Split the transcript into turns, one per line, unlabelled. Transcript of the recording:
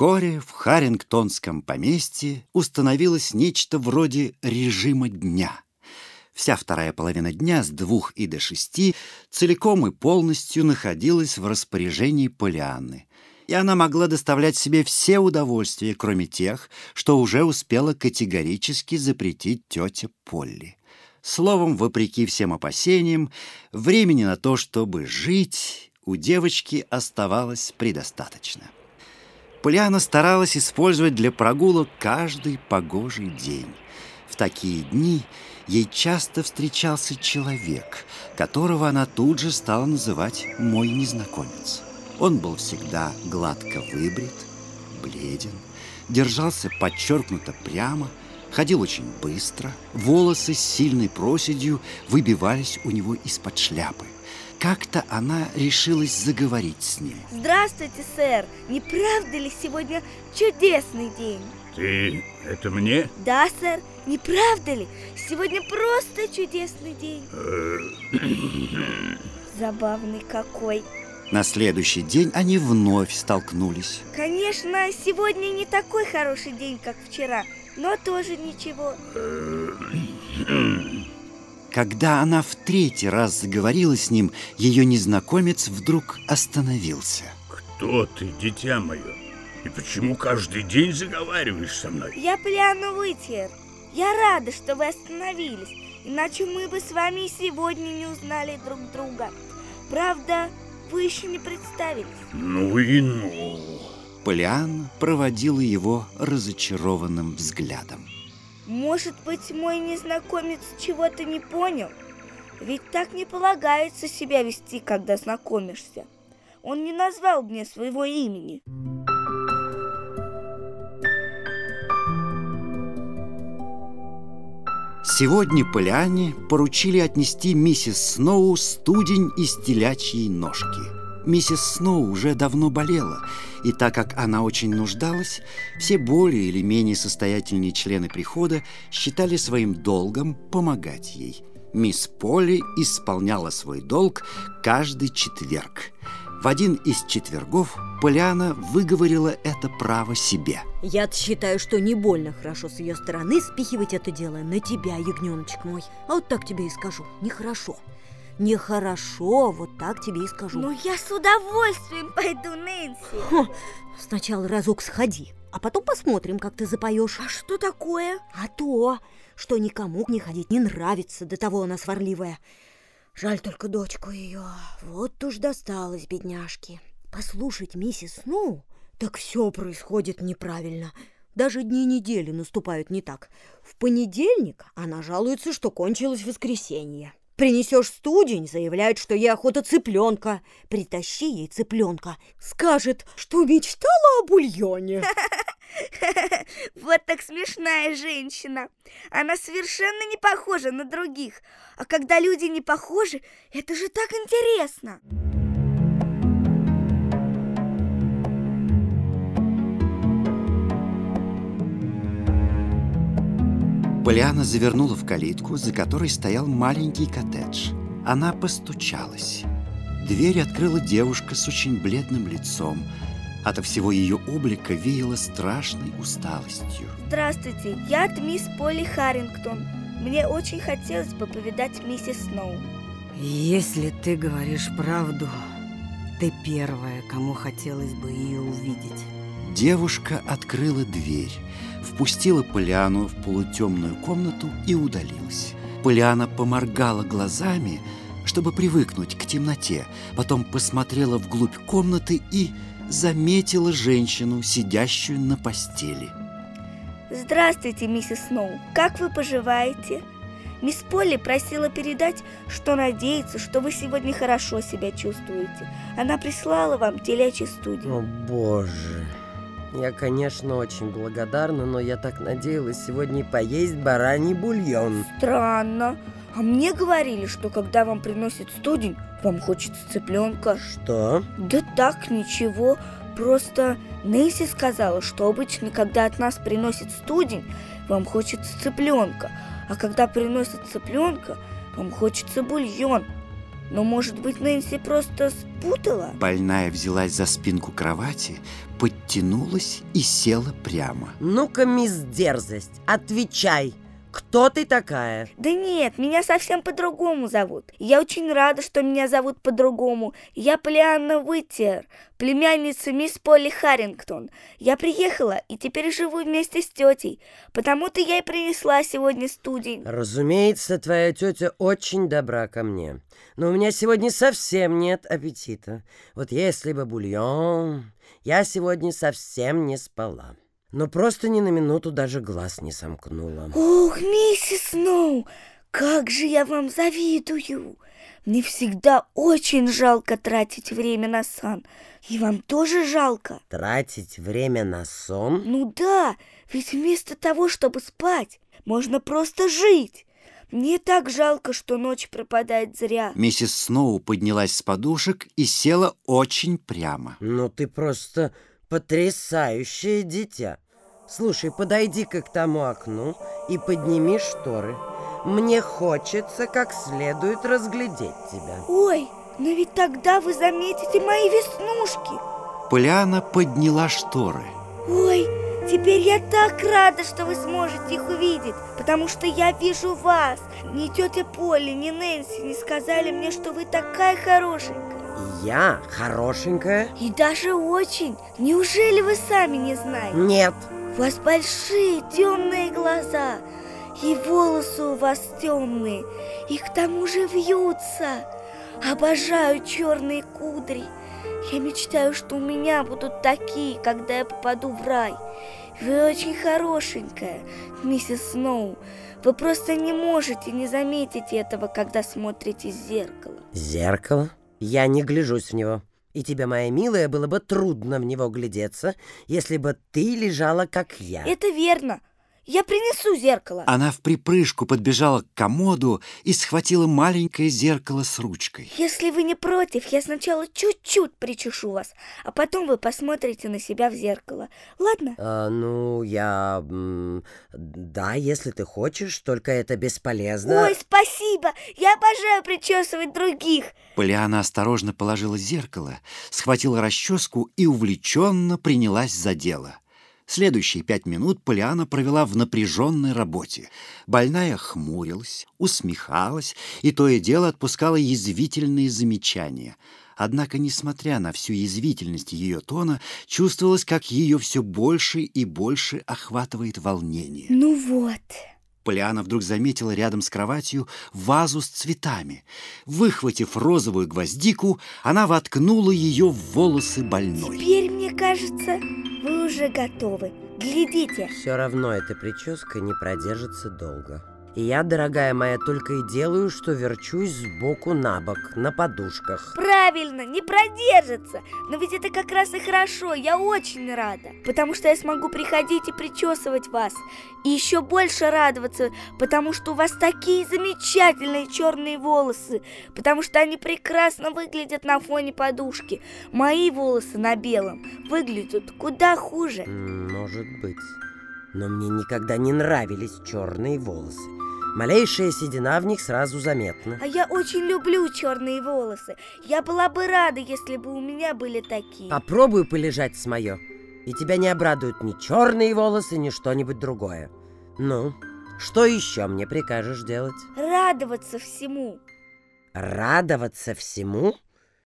Вскоре в Харингтонском поместье установилось нечто вроде режима дня. Вся вторая половина дня с двух и до шести целиком и полностью находилась в распоряжении Полианны, и она могла доставлять себе все удовольствия, кроме тех, что уже успела категорически запретить тетя Полли. Словом, вопреки всем опасениям, времени на то, чтобы жить, у девочки оставалось предостаточно. Полиана старалась использовать для прогулок каждый погожий день. В такие дни ей часто встречался человек, которого она тут же стала называть «мой незнакомец». Он был всегда гладко выбрит, бледен, держался подчеркнуто прямо, ходил очень быстро, волосы с сильной проседью выбивались у него из-под шляпы – как-то она решилась заговорить с ним.
Здравствуйте, сэр! Не правда ли сегодня чудесный день?
Ты это мне?
Да, сэр. Не правда ли? Сегодня просто чудесный день. Забавный какой.
На следующий день они вновь столкнулись.
Конечно, сегодня не такой хороший день, как вчера, но тоже ничего.
Когда она в третий раз заговорила с ним, ее незнакомец вдруг остановился.
Кто ты, дитя мое? И почему каждый день заговариваешь со мной?
Я Пляну Вытер. Я рада, что вы остановились. Иначе мы бы с вами сегодня не узнали друг друга. Правда, вы еще не представились.
Ну и ну.
Полиан проводила его разочарованным взглядом.
Может быть, мой незнакомец чего-то не понял? Ведь так не полагается себя вести, когда знакомишься. Он не назвал мне своего имени.
Сегодня Поляне поручили отнести миссис Сноу студень из телячьей ножки – Миссис Сноу уже давно болела, и так как она очень нуждалась, все более или менее состоятельные члены прихода считали своим долгом помогать ей. Мисс Полли исполняла свой долг каждый четверг. В один из четвергов Поляна выговорила это право себе.
я считаю, что не больно хорошо с ее стороны спихивать это дело на тебя, ягненочек мой. А вот так тебе и скажу, нехорошо. Нехорошо, вот так тебе и скажу.
Ну, я с удовольствием пойду, Нэнси.
Хо, сначала разок сходи, а потом посмотрим, как ты запоешь.
А что такое?
А то, что никому не ходить не нравится, до того она сварливая. Жаль только дочку ее. Вот уж досталось бедняжке. Послушать миссис Сноу, так все происходит неправильно. Даже дни недели наступают не так. В понедельник она жалуется, что кончилось воскресенье. Принесешь студень, заявляет, что ей охота цыпленка. Притащи ей цыпленка. Скажет, что мечтала о бульоне.
Вот так смешная женщина. Она совершенно не похожа на других. А когда люди не похожи, это же так интересно.
Полиана завернула в калитку, за которой стоял маленький коттедж. Она постучалась. Дверь открыла девушка с очень бледным лицом. Ото всего ее облика веяло страшной усталостью.
Здравствуйте, я мисс Полли Харрингтон. Мне очень хотелось бы повидать миссис Сноу.
Если ты говоришь правду, ты первая, кому хотелось бы ее увидеть.
Девушка открыла дверь впустила Полиану в полутемную комнату и удалилась. Полиана поморгала глазами, чтобы привыкнуть к темноте, потом посмотрела вглубь комнаты и заметила женщину, сидящую на постели.
Здравствуйте, миссис Сноу. Как вы поживаете? Мисс Полли просила передать, что надеется, что вы сегодня хорошо себя чувствуете. Она прислала вам телячий студию.
О, боже. Я, конечно, очень благодарна, но я так надеялась сегодня поесть бараний бульон.
Странно. А мне говорили, что когда вам приносят студень, вам хочется цыпленка.
Что?
Да так, ничего. Просто Нейси сказала, что обычно, когда от нас приносят студень, вам хочется цыпленка. А когда приносят цыпленка, вам хочется бульон. Но, может быть, Нэнси просто спутала?
Больная взялась за спинку кровати, подтянулась и села прямо.
Ну-ка, мисс Дерзость, отвечай. Кто ты такая?
Да нет, меня совсем по-другому зовут. Я очень рада, что меня зовут по-другому. Я Полианна Уиттер, племянница мисс Полли Харрингтон. Я приехала и теперь живу вместе с тетей. Потому-то я и принесла сегодня студень.
Разумеется, твоя тетя очень добра ко мне. Но у меня сегодня совсем нет аппетита. Вот если бы бульон... Я сегодня совсем не спала но просто ни на минуту даже глаз не сомкнула.
Ох, миссис Сноу, как же я вам завидую! Мне всегда очень жалко тратить время на сон. И вам тоже жалко?
Тратить время на сон?
Ну да, ведь вместо того, чтобы спать, можно просто жить. Мне так жалко, что ночь пропадает зря.
Миссис Сноу поднялась с подушек и села очень прямо.
Ну ты просто Потрясающее дитя. Слушай, подойди-ка к тому окну и подними шторы. Мне хочется как следует разглядеть тебя.
Ой, но ведь тогда вы заметите мои веснушки.
Поляна подняла шторы.
Ой, теперь я так рада, что вы сможете их увидеть, потому что я вижу вас. Ни тетя Полли, ни Нэнси не сказали мне, что вы такая хорошенькая.
Я хорошенькая?
И даже очень. Неужели вы сами не знаете?
Нет.
У вас большие темные глаза, и волосы у вас темные, и к тому же вьются. Обожаю черные кудри. Я мечтаю, что у меня будут такие, когда я попаду в рай. Вы очень хорошенькая, миссис Сноу. Вы просто не можете не заметить этого, когда смотрите в зеркало.
Зеркало? Я не гляжусь в него. И тебе, моя милая, было бы трудно в него глядеться, если бы ты лежала, как я.
Это верно. Я принесу зеркало.
Она в припрыжку подбежала к комоду и схватила маленькое зеркало с ручкой.
Если вы не против, я сначала чуть-чуть причешу вас, а потом вы посмотрите на себя в зеркало. Ладно?
А, ну, я... Да, если ты хочешь, только это бесполезно.
Ой, спасибо! Я обожаю причесывать других.
Полиана осторожно положила зеркало, схватила расческу и увлеченно принялась за дело. Следующие пять минут Полиана провела в напряженной работе. Больная хмурилась, усмехалась и то и дело отпускала язвительные замечания. Однако, несмотря на всю язвительность ее тона, чувствовалось, как ее все больше и больше охватывает волнение.
Ну вот,
Полиана вдруг заметила рядом с кроватью вазу с цветами. Выхватив розовую гвоздику, она воткнула ее в волосы больной.
теперь, мне кажется, вы уже готовы. Глядите.
Все равно эта прическа не продержится долго. И я, дорогая моя, только и делаю, что верчусь сбоку на бок, на подушках.
Правильно, не продержится. Но ведь это как раз и хорошо, я очень рада. Потому что я смогу приходить и причесывать вас. И еще больше радоваться, потому что у вас такие замечательные черные волосы. Потому что они прекрасно выглядят на фоне подушки. Мои волосы на белом выглядят куда хуже.
Может быть. Но мне никогда не нравились черные волосы. Малейшая седина в них сразу заметна.
А я очень люблю черные волосы. Я была бы рада, если бы у меня были такие.
Попробуй полежать с мое, и тебя не обрадуют ни черные волосы, ни что-нибудь другое. Ну, что еще мне прикажешь делать?
Радоваться всему.
Радоваться всему?